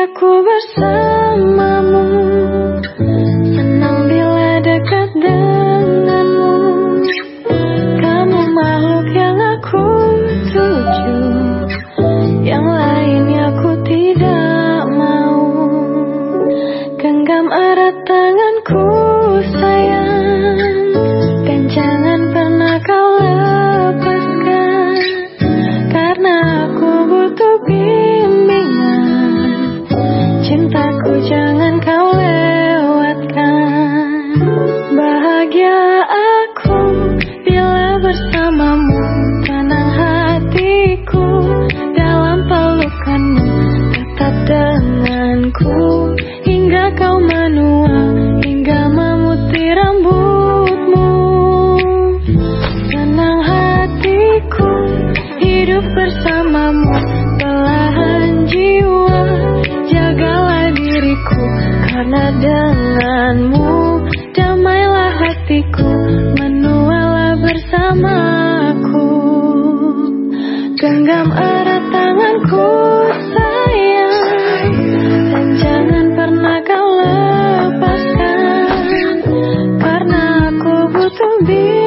aku bersamamu. menua hingga memutih rambutmu. Senang hatiku hidup bersamamu. Belahan jiwa jagalah diriku. Karena denganmu damailah hatiku. be